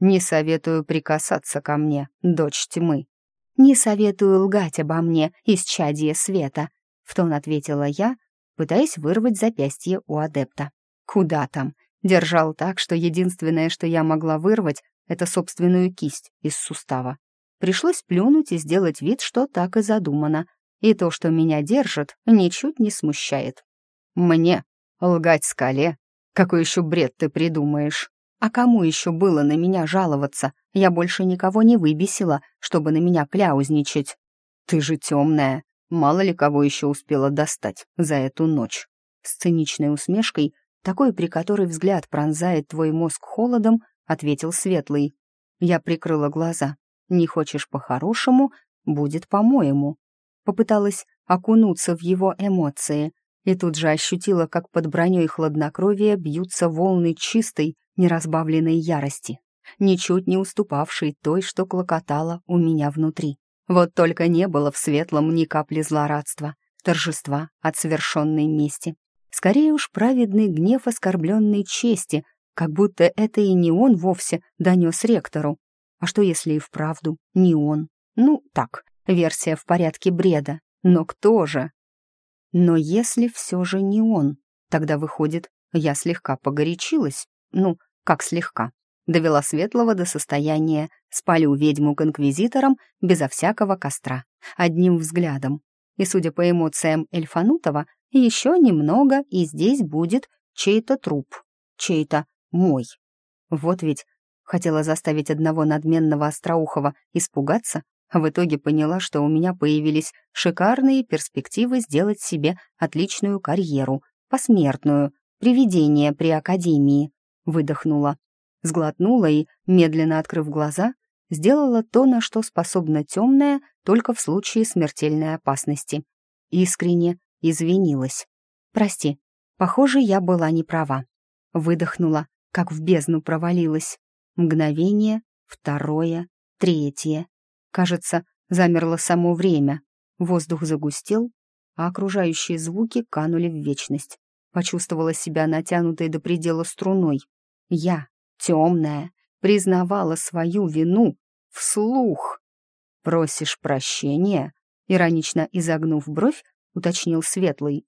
Не советую прикасаться ко мне, дочь тьмы. Не советую лгать обо мне, исчадие света, в тон ответила я, пытаясь вырвать запястье у адепта. Куда там? Держал так, что единственное, что я могла вырвать, это собственную кисть из сустава. Пришлось плюнуть и сделать вид, что так и задумано. И то, что меня держит, ничуть не смущает. Мне лгать скале? Какой еще бред ты придумаешь? А кому еще было на меня жаловаться? Я больше никого не выбесила, чтобы на меня кляузничать. Ты же темная. Мало ли кого еще успела достать за эту ночь. С циничной усмешкой, такой, при которой взгляд пронзает твой мозг холодом, ответил Светлый. Я прикрыла глаза. Не хочешь по-хорошему, будет по-моему. Попыталась окунуться в его эмоции, и тут же ощутила, как под броней хладнокровия бьются волны чистой, неразбавленной ярости, ничуть не уступавшей той, что клокотала у меня внутри. Вот только не было в светлом ни капли злорадства, торжества от совершенной мести. Скорее уж праведный гнев оскорбленной чести, как будто это и не он вовсе донес ректору. А что если и вправду не он? Ну, так, версия в порядке бреда. Но кто же? Но если все же не он, тогда выходит, я слегка погорячилась. Ну, как слегка. Довела Светлого до состояния спалю ведьму к инквизиторам безо всякого костра, одним взглядом. И, судя по эмоциям Эльфанутова, еще немного, и здесь будет чей-то труп, чей-то мой. Вот ведь хотела заставить одного надменного остроухого испугаться, в итоге поняла, что у меня появились шикарные перспективы сделать себе отличную карьеру, посмертную, привидение при академии. Выдохнула, сглотнула и, медленно открыв глаза, сделала то, на что способна темная только в случае смертельной опасности. Искренне извинилась. «Прости, похоже, я была не права». Выдохнула, как в бездну провалилась. Мгновение, второе, третье. Кажется, замерло само время. Воздух загустел, а окружающие звуки канули в вечность. Почувствовала себя натянутой до предела струной. Я, темная, признавала свою вину вслух. «Просишь прощения?» Иронично изогнув бровь, уточнил Светлый.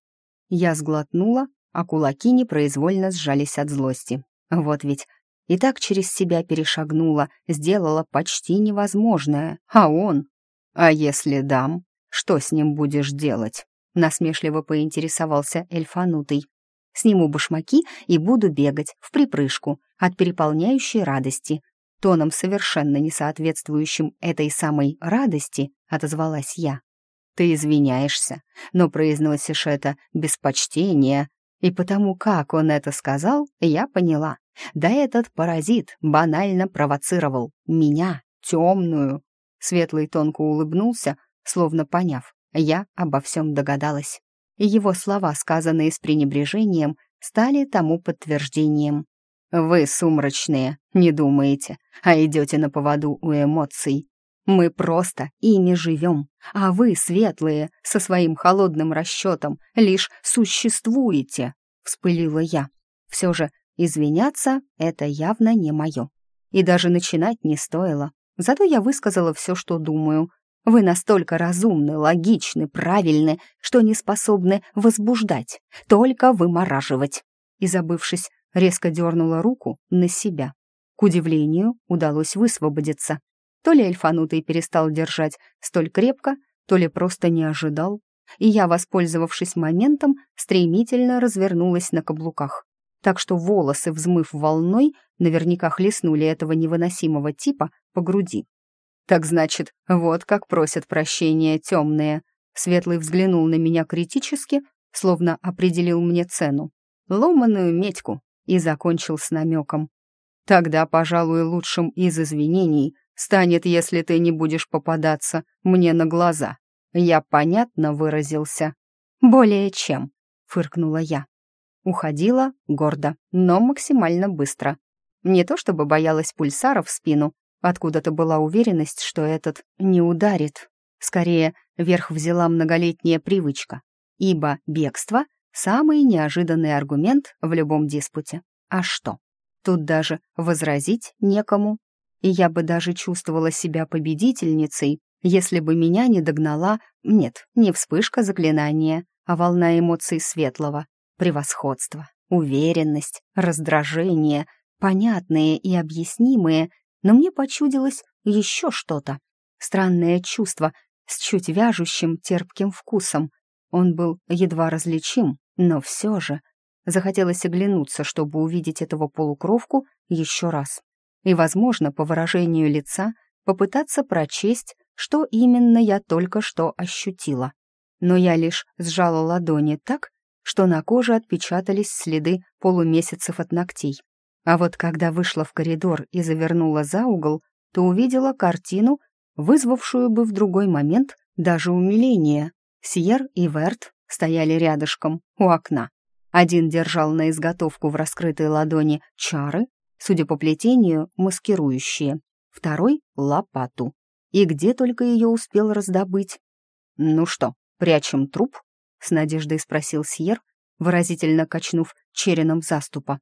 Я сглотнула, а кулаки непроизвольно сжались от злости. Вот ведь и так через себя перешагнула, сделала почти невозможное. А он? А если дам, что с ним будешь делать? Насмешливо поинтересовался эльфанутый. Сниму башмаки и буду бегать в припрыжку от переполняющей радости. Тоном, совершенно не соответствующим этой самой радости, отозвалась я. Ты извиняешься, но произносишь это без почтения. И потому, как он это сказал, я поняла. Да этот паразит банально провоцировал меня, темную. Светлый тонко улыбнулся, словно поняв, я обо всем догадалась. И его слова, сказанные с пренебрежением, стали тому подтверждением. «Вы сумрачные, не думаете, а идете на поводу у эмоций. Мы просто ими живем, а вы, светлые, со своим холодным расчетом, лишь существуете», — вспылила я. Все же Извиняться — это явно не мое. И даже начинать не стоило. Зато я высказала все, что думаю. Вы настолько разумны, логичны, правильны, что не способны возбуждать, только вымораживать. И, забывшись, резко дернула руку на себя. К удивлению, удалось высвободиться. То ли эльфанутый перестал держать столь крепко, то ли просто не ожидал. И я, воспользовавшись моментом, стремительно развернулась на каблуках так что волосы, взмыв волной, наверняка хлестнули этого невыносимого типа по груди. «Так значит, вот как просят прощения темные». Светлый взглянул на меня критически, словно определил мне цену. Ломаную медьку и закончил с намеком. «Тогда, пожалуй, лучшим из извинений станет, если ты не будешь попадаться мне на глаза. Я понятно выразился?» «Более чем», — фыркнула я. Уходила гордо, но максимально быстро. Не то чтобы боялась пульсара в спину, откуда-то была уверенность, что этот не ударит. Скорее, верх взяла многолетняя привычка, ибо бегство — самый неожиданный аргумент в любом диспуте. А что? Тут даже возразить некому. И я бы даже чувствовала себя победительницей, если бы меня не догнала, нет, не вспышка заклинания, а волна эмоций светлого, Превосходство, уверенность, раздражение, понятные и объяснимые, но мне почудилось еще что-то. Странное чувство с чуть вяжущим терпким вкусом. Он был едва различим, но все же. Захотелось оглянуться, чтобы увидеть этого полукровку еще раз. И, возможно, по выражению лица, попытаться прочесть, что именно я только что ощутила. Но я лишь сжала ладони так, что на коже отпечатались следы полумесяцев от ногтей. А вот когда вышла в коридор и завернула за угол, то увидела картину, вызвавшую бы в другой момент даже умиление. Сьер и Верт стояли рядышком, у окна. Один держал на изготовку в раскрытой ладони чары, судя по плетению, маскирующие, второй — лопату. И где только ее успел раздобыть? «Ну что, прячем труп?» — с надеждой спросил Сьер, выразительно качнув череном заступа.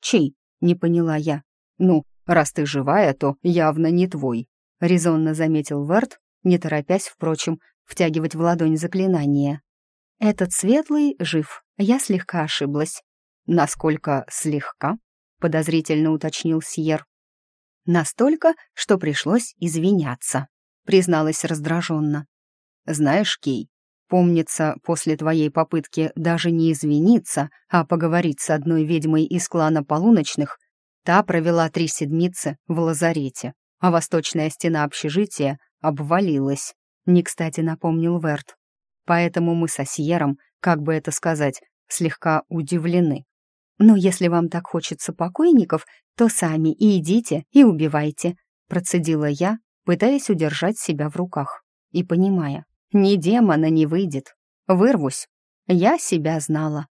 «Чей?» — не поняла я. «Ну, раз ты живая, то явно не твой», — резонно заметил Верт, не торопясь, впрочем, втягивать в ладонь заклинание. «Этот светлый жив, я слегка ошиблась». «Насколько слегка?» — подозрительно уточнил Сьер. «Настолько, что пришлось извиняться», — призналась раздраженно. «Знаешь, Кей, помнится, после твоей попытки даже не извиниться, а поговорить с одной ведьмой из клана полуночных, та провела три седмицы в лазарете, а восточная стена общежития обвалилась», — не кстати напомнил Верт. «Поэтому мы со Сьером, как бы это сказать, слегка удивлены. Но если вам так хочется покойников, то сами и идите, и убивайте», — процедила я, пытаясь удержать себя в руках. И понимая, ни демона не выйдет. Вырвусь. Я себя знала.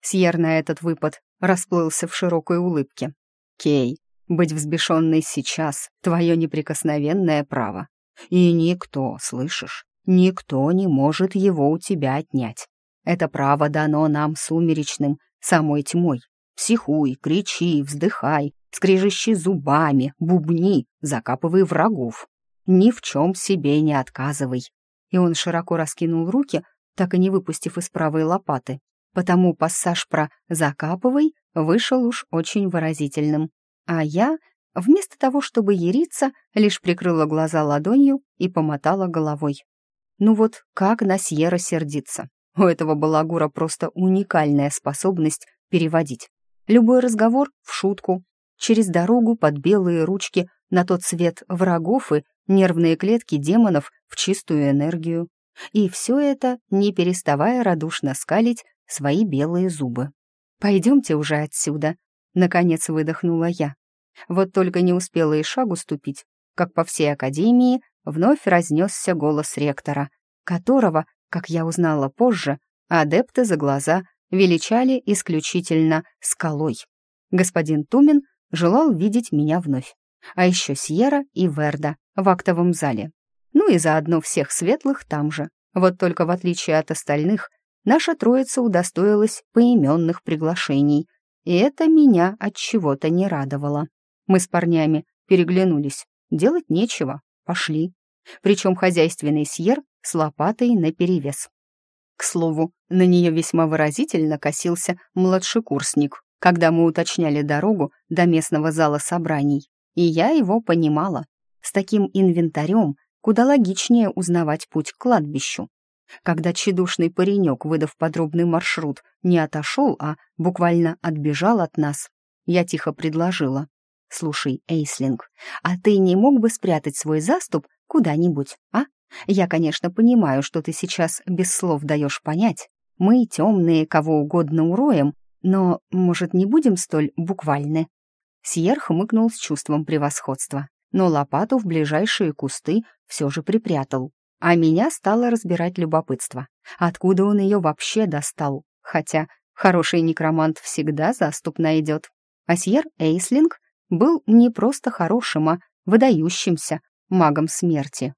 Сьер на этот выпад расплылся в широкой улыбке. «Кей, быть взбешенной сейчас — твое неприкосновенное право. И никто, слышишь, никто не может его у тебя отнять. Это право дано нам сумеречным, самой тьмой. Психуй, кричи, вздыхай, скрежещи зубами, бубни, закапывай врагов. Ни в чем себе не отказывай. И он широко раскинул руки, так и не выпустив из правой лопаты. Потому пассаж про «закапывай» вышел уж очень выразительным. А я, вместо того, чтобы яриться, лишь прикрыла глаза ладонью и помотала головой. Ну вот как на Сьерра сердиться? У этого балагура просто уникальная способность переводить. Любой разговор в шутку, через дорогу под белые ручки на тот свет врагов и нервные клетки демонов в чистую энергию. И все это, не переставая радушно скалить свои белые зубы. «Пойдемте уже отсюда», — наконец выдохнула я. Вот только не успела и шагу ступить, как по всей академии вновь разнесся голос ректора, которого как я узнала позже, адепты за глаза величали исключительно скалой. Господин Тумин желал видеть меня вновь, а еще Сьерра и Верда в актовом зале. Ну и заодно всех светлых там же. Вот только в отличие от остальных, наша троица удостоилась поименных приглашений, и это меня от чего-то не радовало. Мы с парнями переглянулись. Делать нечего, пошли. Причем хозяйственный Сьер с лопатой наперевес. К слову, на нее весьма выразительно косился младшекурсник, когда мы уточняли дорогу до местного зала собраний. И я его понимала. С таким инвентарем куда логичнее узнавать путь к кладбищу. Когда тщедушный паренек, выдав подробный маршрут, не отошел, а буквально отбежал от нас, я тихо предложила. «Слушай, Эйслинг, а ты не мог бы спрятать свой заступ куда-нибудь, а? Я, конечно, понимаю, что ты сейчас без слов даешь понять. Мы темные, кого угодно уроем, но, может, не будем столь буквальны?» Сьер хмыкнул с чувством превосходства, но лопату в ближайшие кусты все же припрятал. А меня стало разбирать любопытство. Откуда он ее вообще достал? Хотя хороший некромант всегда заступ найдет. А Сьер Эйслинг был не просто хорошим, а выдающимся магом смерти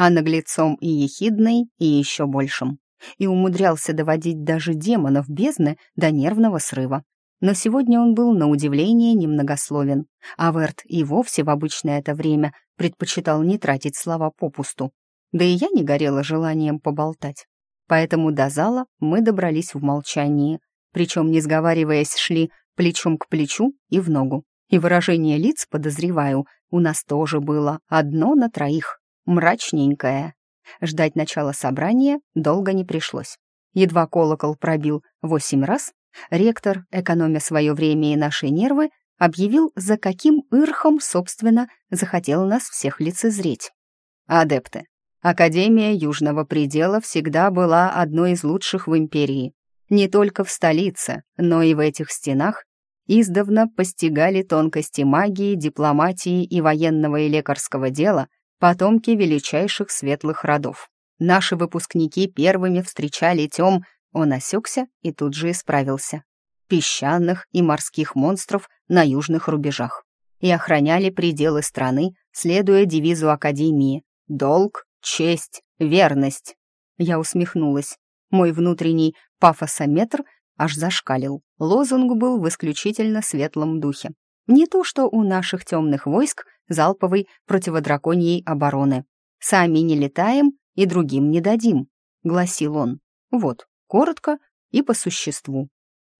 а наглецом и ехидной, и еще большим. И умудрялся доводить даже демонов бездны до нервного срыва. Но сегодня он был, на удивление, немногословен, а Верт и вовсе в обычное это время предпочитал не тратить слова попусту. Да и я не горела желанием поболтать. Поэтому до зала мы добрались в молчании, причем, не сговариваясь, шли плечом к плечу и в ногу. И выражение лиц, подозреваю, у нас тоже было одно на троих мрачненькая. Ждать начала собрания долго не пришлось. Едва колокол пробил восемь раз, ректор, экономя свое время и наши нервы, объявил, за каким ирхом, собственно, захотел нас всех лицезреть. Адепты. Академия Южного Предела всегда была одной из лучших в империи. Не только в столице, но и в этих стенах издавна постигали тонкости магии, дипломатии и военного и лекарского дела потомки величайших светлых родов. Наши выпускники первыми встречали тем, он осекся и тут же исправился, песчаных и морских монстров на южных рубежах и охраняли пределы страны, следуя девизу Академии «Долг, честь, верность». Я усмехнулась. Мой внутренний пафосометр аж зашкалил. Лозунг был в исключительно светлом духе. Не то, что у наших темных войск залповой противодраконьей обороны. «Сами не летаем и другим не дадим», — гласил он. Вот, коротко и по существу.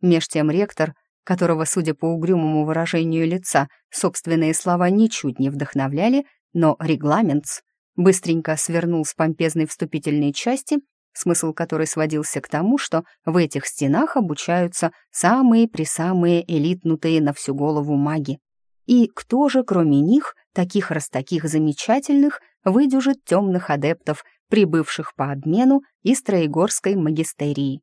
Меж тем ректор, которого, судя по угрюмому выражению лица, собственные слова ничуть не вдохновляли, но регламентс быстренько свернул с помпезной вступительной части, смысл которой сводился к тому, что в этих стенах обучаются самые-присамые элитнутые на всю голову маги. И кто же, кроме них, таких раз таких замечательных, выдюжит темных адептов, прибывших по обмену из Троегорской магистерии?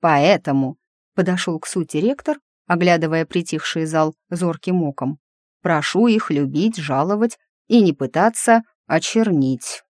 Поэтому подошел к сути ректор, оглядывая притихший зал зорким оком. «Прошу их любить, жаловать и не пытаться очернить».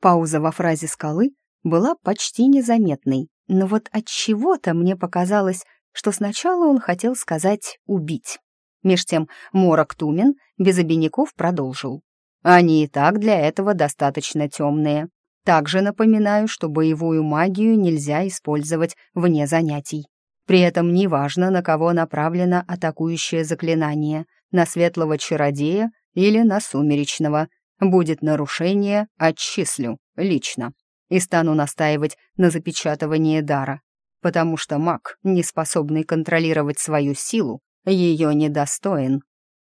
Пауза во фразе скалы была почти незаметной, но вот от чего-то мне показалось, что сначала он хотел сказать «убить». Меж тем Морок Тумен без обиняков продолжил. «Они и так для этого достаточно темные. Также напоминаю, что боевую магию нельзя использовать вне занятий. При этом неважно, на кого направлено атакующее заклинание, на светлого чародея или на сумеречного. Будет нарушение, отчислю, лично. И стану настаивать на запечатывании дара, потому что маг, не способный контролировать свою силу, ее недостоин.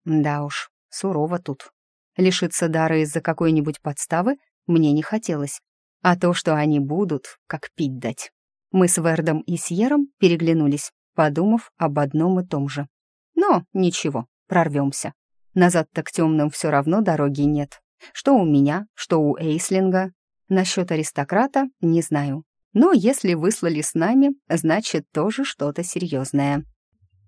Да уж, сурово тут. Лишиться дара из-за какой-нибудь подставы мне не хотелось. А то, что они будут, как пить дать. Мы с Вердом и Сьером переглянулись, подумав об одном и том же. Но ничего, прорвемся. Назад-то к темным все равно дороги нет. Что у меня, что у Эйслинга. Насчет аристократа не знаю. Но если выслали с нами, значит, тоже что-то серьезное.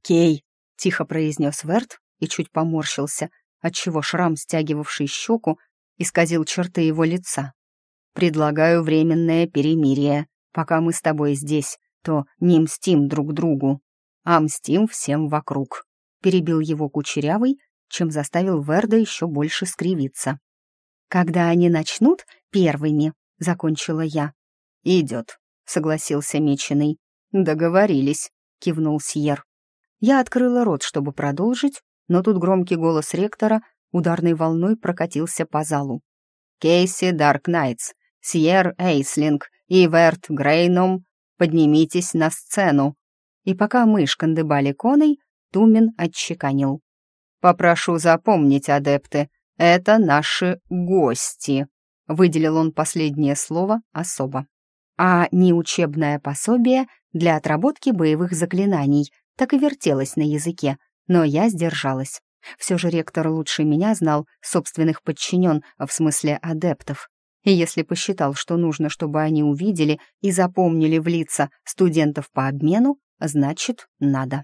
«Кей!» — тихо произнес Верт и чуть поморщился, отчего шрам, стягивавший щеку, исказил черты его лица. «Предлагаю временное перемирие. Пока мы с тобой здесь, то не мстим друг другу, а мстим всем вокруг», — перебил его кучерявый, чем заставил Верда еще больше скривиться. «Когда они начнут первыми», — закончила я. «Идет», — согласился Меченый. «Договорились», — кивнул Сьер. Я открыла рот, чтобы продолжить, но тут громкий голос ректора ударной волной прокатился по залу. «Кейси Дарк Найтс, Сьер Эйслинг и Верт Грейном, поднимитесь на сцену». И пока мы шкандыбали коной, Тумен отчеканил. «Попрошу запомнить, адепты, это наши гости», — выделил он последнее слово особо. А не учебное пособие для отработки боевых заклинаний так и вертелось на языке, но я сдержалась. Все же ректор лучше меня знал собственных подчинен, в смысле адептов. И если посчитал, что нужно, чтобы они увидели и запомнили в лица студентов по обмену, значит, надо.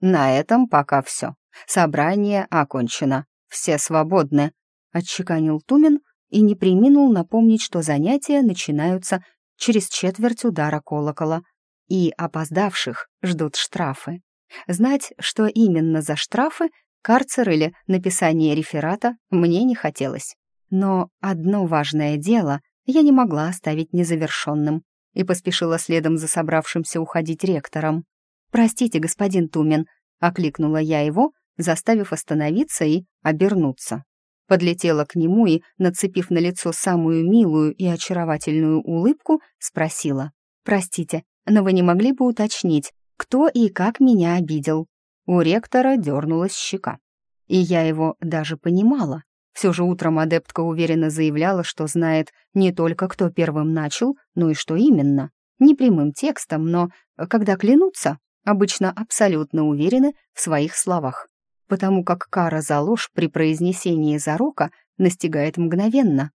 На этом пока все. Собрание окончено. Все свободны, отчеканил Тумен и не приминул напомнить, что занятия начинаются через четверть удара колокола, и опоздавших ждут штрафы. Знать, что именно за штрафы, карцер или написание реферата, мне не хотелось. Но одно важное дело я не могла оставить незавершенным и поспешила следом за собравшимся уходить ректором. «Простите, господин Тумен», — окликнула я его, заставив остановиться и обернуться. Подлетела к нему и, нацепив на лицо самую милую и очаровательную улыбку, спросила. «Простите, но вы не могли бы уточнить, кто и как меня обидел?» У ректора дернулась щека. И я его даже понимала. Все же утром адептка уверенно заявляла, что знает не только кто первым начал, но и что именно. Не прямым текстом, но, когда клянутся, обычно абсолютно уверены в своих словах. Потому как кара за ложь при произнесении зарока настигает мгновенно.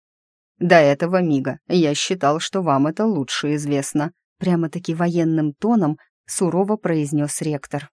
До этого мига я считал, что вам это лучше известно. Прямо-таки военным тоном сурово произнес ректор.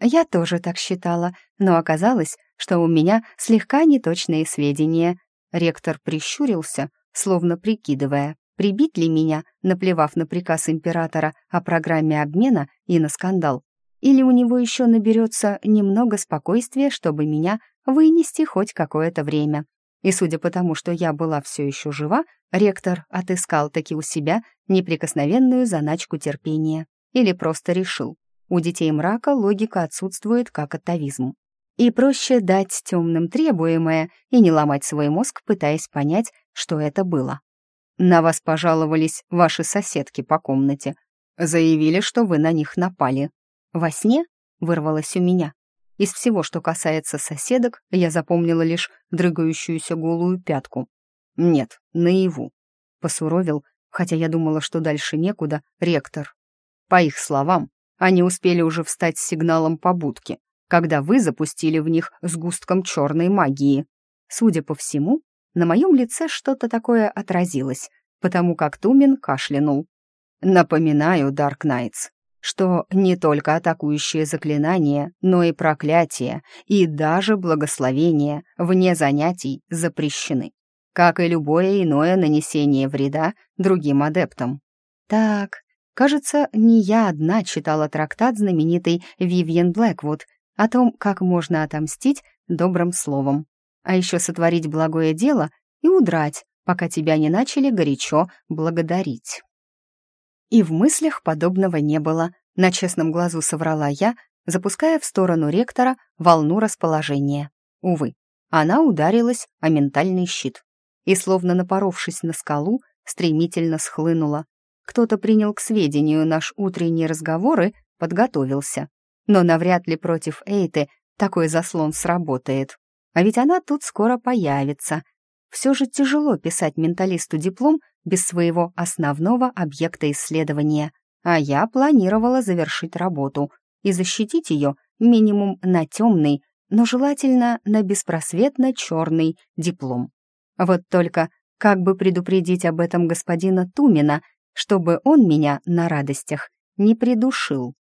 Я тоже так считала, но оказалось, что у меня слегка неточные сведения. Ректор прищурился, словно прикидывая, прибить ли меня, наплевав на приказ императора о программе обмена и на скандал, или у него еще наберется немного спокойствия, чтобы меня вынести хоть какое-то время. И судя по тому, что я была все еще жива, ректор отыскал таки у себя неприкосновенную заначку терпения. Или просто решил. У детей мрака логика отсутствует как атовизм. И проще дать темным требуемое и не ломать свой мозг, пытаясь понять, что это было. На вас пожаловались ваши соседки по комнате. Заявили, что вы на них напали. Во сне вырвалось у меня. Из всего, что касается соседок, я запомнила лишь дрыгающуюся голую пятку. Нет, наяву. Посуровил, хотя я думала, что дальше некуда, ректор. По их словам, они успели уже встать с сигналом побудки, когда вы запустили в них сгустком черной магии. Судя по всему, на моем лице что-то такое отразилось, потому как Тумин кашлянул. Напоминаю, Дарк Найтс, что не только атакующие заклинания, но и проклятия и даже благословения вне занятий запрещены, как и любое иное нанесение вреда другим адептам. Так, кажется, не я одна читала трактат знаменитой Вивьен Блэквуд о том, как можно отомстить добрым словом, а еще сотворить благое дело и удрать, пока тебя не начали горячо благодарить. И в мыслях подобного не было. На честном глазу соврала я, запуская в сторону ректора волну расположения. Увы, она ударилась о ментальный щит и, словно напоровшись на скалу, стремительно схлынула. Кто-то принял к сведению наш утренний разговор и подготовился. Но навряд ли против Эйты такой заслон сработает. А ведь она тут скоро появится. Все же тяжело писать менталисту диплом без своего основного объекта исследования, а я планировала завершить работу и защитить ее минимум на темный, но желательно на беспросветно черный диплом. Вот только как бы предупредить об этом господина Тумина, чтобы он меня на радостях не придушил.